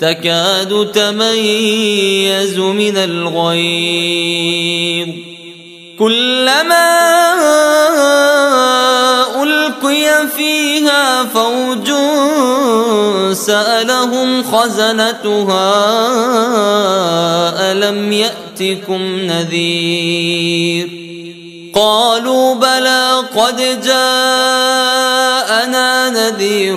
تكاد تميز من الغيظ. كلما ألقي فيها فوج سألهم خزنتها ألم يأتكم نذير؟ قالوا بلى قد جاءنا نذير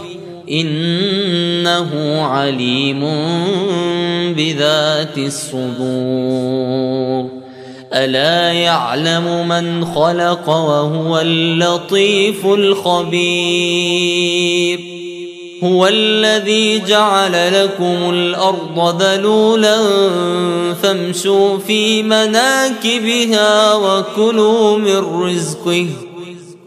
إنه عليم بذات الصدور. ألا يعلم من خلق وهو اللطيف الخبير. هو الذي جعل لكم الأرض ذلولا فامشوا في مناكبها وكلوا من رزقه.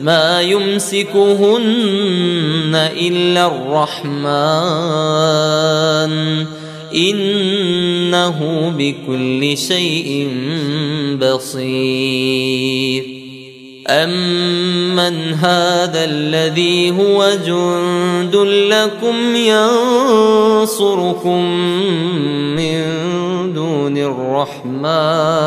ما يمسكهن إلا الرحمن. إنه بكل شيء بصير. أمن هذا الذي هو جند لكم ينصركم من دون الرحمن.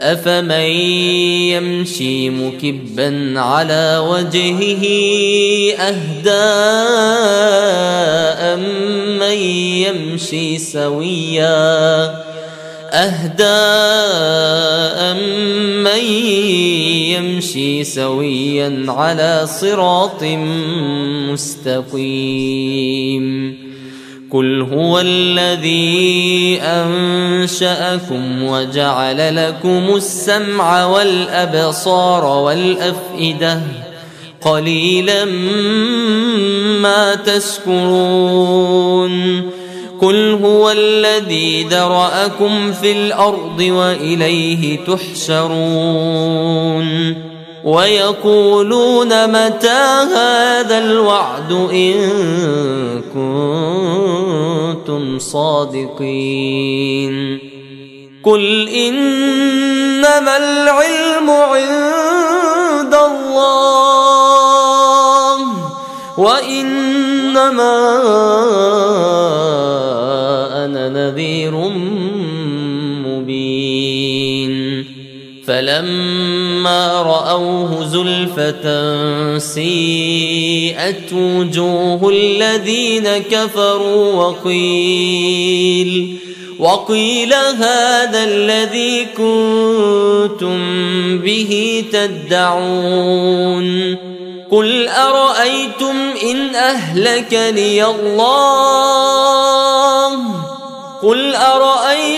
أفمن يمشي مكبا على وجهه أهدى امن يمشي سويا أهدى امن يمشي سويا على صراط مستقيم قل هو الذي انشاكم وجعل لكم السمع والابصار والافئده قليلا ما تشكرون قل هو الذي ذراكم في الأرض واليه تحشرون ويقولون متى هذا الوعد ان كنتم صادقين. قل إنما العلم عند الله وإنما أنا نذير مبين. فلما رأوه زلفة سيئت وجوه الذين كفروا وقيل وقيل هذا الذي كنتم به تدعون قل أرأيتم إن أهلكني الله قل أرأيتم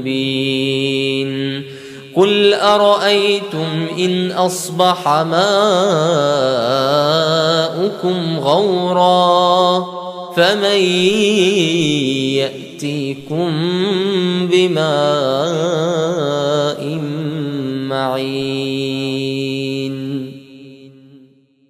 مبين قل أرأيتم إن أصبح ماؤكم غورا فمن يأتيكم بماء